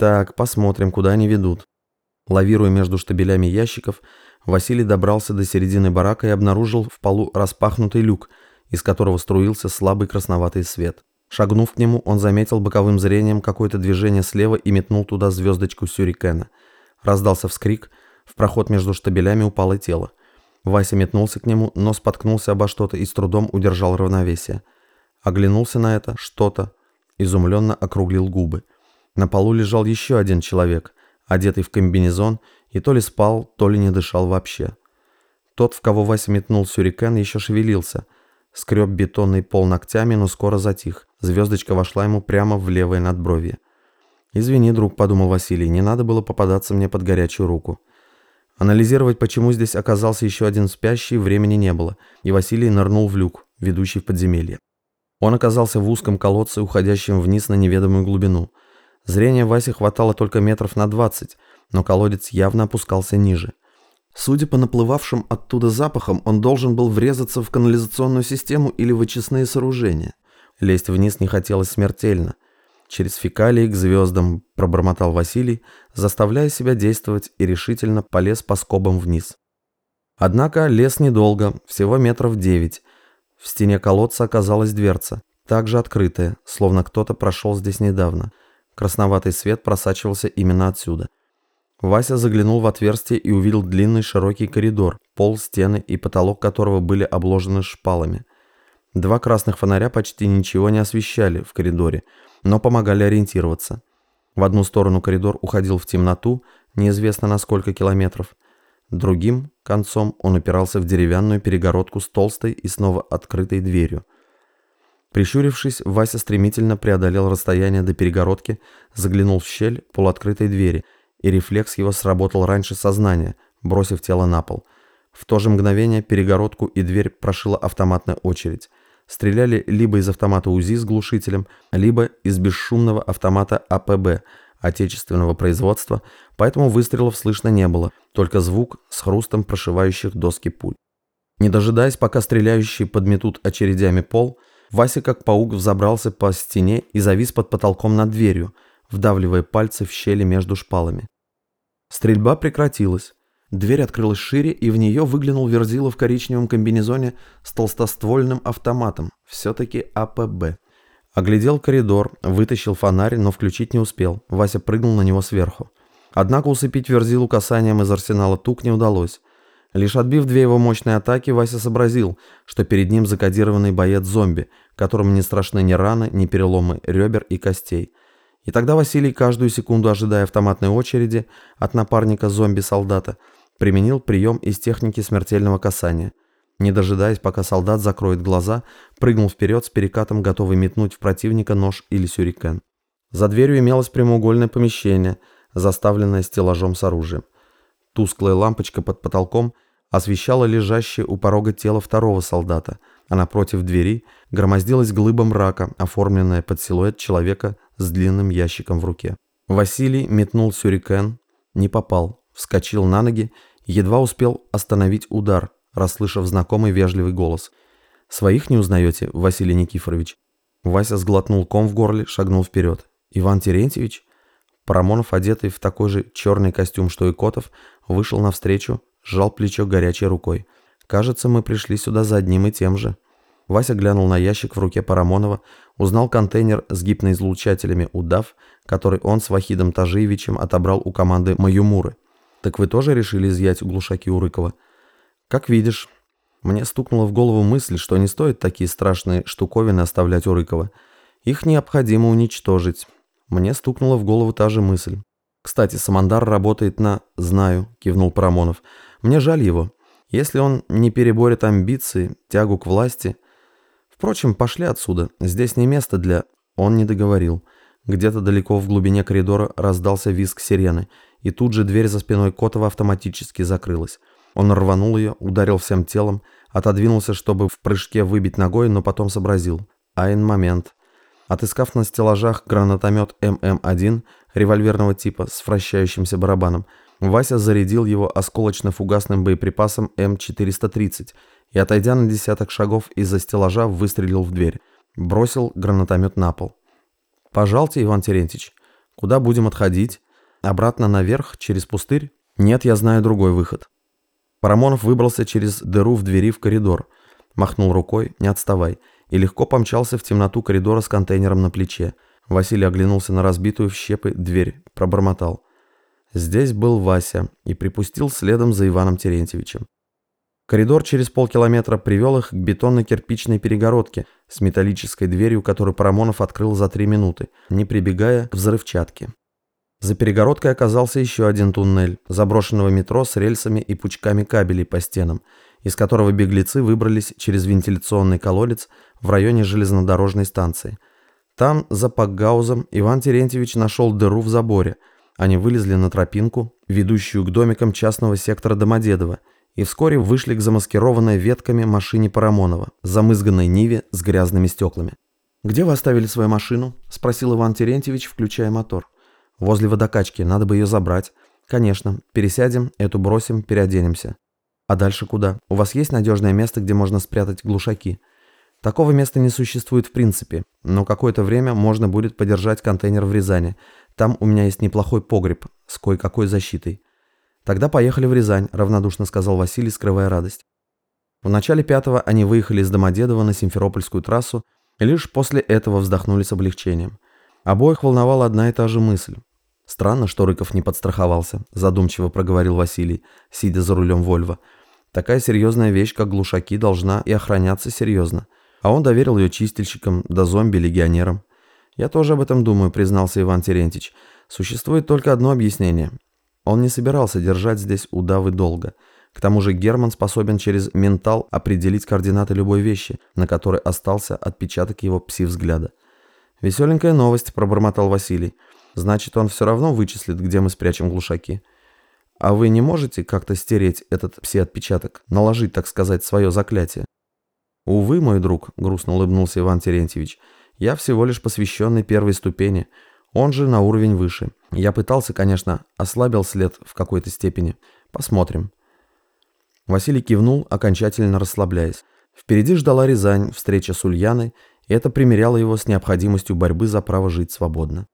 Так, посмотрим, куда они ведут. Лавируя между штабелями ящиков, Василий добрался до середины барака и обнаружил в полу распахнутый люк, из которого струился слабый красноватый свет. Шагнув к нему, он заметил боковым зрением какое-то движение слева и метнул туда звездочку сюрикена. Раздался вскрик, в проход между штабелями упало тело. Вася метнулся к нему, но споткнулся обо что-то и с трудом удержал равновесие. Оглянулся на это что-то, изумленно округлил губы. На полу лежал еще один человек, одетый в комбинезон, и то ли спал, то ли не дышал вообще. Тот, в кого Вася метнул сюрикен, еще шевелился. Скреб бетонный пол ногтями, но скоро затих. Звездочка вошла ему прямо в левое надбровье. «Извини, друг», — подумал Василий, — «не надо было попадаться мне под горячую руку». Анализировать, почему здесь оказался еще один спящий, времени не было, и Василий нырнул в люк, ведущий в подземелье. Он оказался в узком колодце, уходящем вниз на неведомую глубину. Зрения Васи хватало только метров на двадцать, но колодец явно опускался ниже. Судя по наплывавшим оттуда запахам, он должен был врезаться в канализационную систему или в очистные сооружения. Лезть вниз не хотелось смертельно – через фекалии к звездам», – пробормотал Василий, заставляя себя действовать и решительно полез по скобам вниз. Однако лес недолго, всего метров девять. В стене колодца оказалась дверца, также открытая, словно кто-то прошел здесь недавно. Красноватый свет просачивался именно отсюда. Вася заглянул в отверстие и увидел длинный широкий коридор, пол, стены и потолок которого были обложены шпалами. Два красных фонаря почти ничего не освещали в коридоре – но помогали ориентироваться. В одну сторону коридор уходил в темноту, неизвестно на сколько километров. Другим концом он упирался в деревянную перегородку с толстой и снова открытой дверью. Прищурившись, Вася стремительно преодолел расстояние до перегородки, заглянул в щель полуоткрытой двери, и рефлекс его сработал раньше сознания, бросив тело на пол. В то же мгновение перегородку и дверь прошила автоматная очередь стреляли либо из автомата УЗИ с глушителем, либо из бесшумного автомата АПБ отечественного производства, поэтому выстрелов слышно не было, только звук с хрустом прошивающих доски пуль. Не дожидаясь, пока стреляющие подметут очередями пол, Вася как паук взобрался по стене и завис под потолком над дверью, вдавливая пальцы в щели между шпалами. Стрельба прекратилась. Дверь открылась шире, и в нее выглянул Верзила в коричневом комбинезоне с толстоствольным автоматом, все-таки АПБ. Оглядел коридор, вытащил фонарь, но включить не успел. Вася прыгнул на него сверху. Однако усыпить Верзилу касанием из арсенала тук не удалось. Лишь отбив две его мощные атаки, Вася сообразил, что перед ним закодированный боец-зомби, которому не страшны ни раны, ни переломы ребер и костей. И тогда Василий, каждую секунду ожидая автоматной очереди от напарника зомби-солдата, применил прием из техники смертельного касания. Не дожидаясь, пока солдат закроет глаза, прыгнул вперед с перекатом, готовый метнуть в противника нож или сюрикен. За дверью имелось прямоугольное помещение, заставленное стеллажом с оружием. Тусклая лампочка под потолком освещала лежащее у порога тело второго солдата, а напротив двери громоздилась глыба мрака, оформленная под силуэт человека с длинным ящиком в руке. Василий метнул сюрикен, не попал, вскочил на ноги Едва успел остановить удар, расслышав знакомый вежливый голос. «Своих не узнаете, Василий Никифорович?» Вася сглотнул ком в горле, шагнул вперед. «Иван Терентьевич?» Парамонов, одетый в такой же черный костюм, что и Котов, вышел навстречу, сжал плечо горячей рукой. «Кажется, мы пришли сюда за одним и тем же». Вася глянул на ящик в руке Парамонова, узнал контейнер с гипноизлучателями «Удав», который он с Вахидом Тажиевичем отобрал у команды «Маюмуры». Так вы тоже решили изъять глушаки у Рыкова? Как видишь, мне стукнула в голову мысль, что не стоит такие страшные штуковины оставлять у Рыкова. Их необходимо уничтожить. Мне стукнула в голову та же мысль. Кстати, Самандар работает на «Знаю», кивнул Парамонов. Мне жаль его. Если он не переборет амбиции, тягу к власти... Впрочем, пошли отсюда. Здесь не место для... Он не договорил. Где-то далеко в глубине коридора раздался визг сирены – и тут же дверь за спиной Котова автоматически закрылась. Он рванул ее, ударил всем телом, отодвинулся, чтобы в прыжке выбить ногой, но потом сообразил. Айн момент. Отыскав на стеллажах гранатомет ММ-1 револьверного типа с вращающимся барабаном, Вася зарядил его осколочно-фугасным боеприпасом М430 и, отойдя на десяток шагов из-за стеллажа, выстрелил в дверь. Бросил гранатомет на пол. «Пожалуйте, Иван Терентьевич». Куда будем отходить? Обратно наверх, через пустырь? Нет, я знаю другой выход. Парамонов выбрался через дыру в двери в коридор, махнул рукой, не отставай, и легко помчался в темноту коридора с контейнером на плече. Василий оглянулся на разбитую в щепы дверь, пробормотал. Здесь был Вася и припустил следом за Иваном Терентьевичем. Коридор через полкилометра привел их к бетонно-кирпичной перегородке с металлической дверью, которую Парамонов открыл за три минуты, не прибегая к взрывчатке. За перегородкой оказался еще один туннель, заброшенного метро с рельсами и пучками кабелей по стенам, из которого беглецы выбрались через вентиляционный колодец в районе железнодорожной станции. Там, за Пакгаузом, Иван Терентьевич нашел дыру в заборе. Они вылезли на тропинку, ведущую к домикам частного сектора Домодедово, и вскоре вышли к замаскированной ветками машине Парамонова, замызганной Ниве с грязными стеклами. «Где вы оставили свою машину?» – спросил Иван Терентьевич, включая мотор. Возле водокачки, надо бы ее забрать. Конечно, пересядем, эту бросим, переоденемся. А дальше куда? У вас есть надежное место, где можно спрятать глушаки? Такого места не существует в принципе, но какое-то время можно будет подержать контейнер в Рязани. Там у меня есть неплохой погреб с кое-какой защитой. Тогда поехали в Рязань, равнодушно сказал Василий, скрывая радость. В начале пятого они выехали из Домодедово на Симферопольскую трассу и лишь после этого вздохнули с облегчением. Обоих волновала одна и та же мысль. Странно, что Рыков не подстраховался, задумчиво проговорил Василий, сидя за рулем Вольво. Такая серьезная вещь, как глушаки, должна и охраняться серьезно. А он доверил ее чистильщикам, да зомби-легионерам. Я тоже об этом думаю, признался Иван Терентьевич. Существует только одно объяснение. Он не собирался держать здесь удавы долго. К тому же Герман способен через ментал определить координаты любой вещи, на которой остался отпечаток его пси-взгляда. «Веселенькая новость», – пробормотал Василий. Значит, он все равно вычислит, где мы спрячем глушаки. А вы не можете как-то стереть этот пси-отпечаток, наложить, так сказать, свое заклятие? Увы, мой друг, грустно улыбнулся Иван Терентьевич, я всего лишь посвященный первой ступени, он же на уровень выше. Я пытался, конечно, ослабил след в какой-то степени. Посмотрим. Василий кивнул, окончательно расслабляясь. Впереди ждала Рязань, встреча с Ульяной, и это примеряло его с необходимостью борьбы за право жить свободно.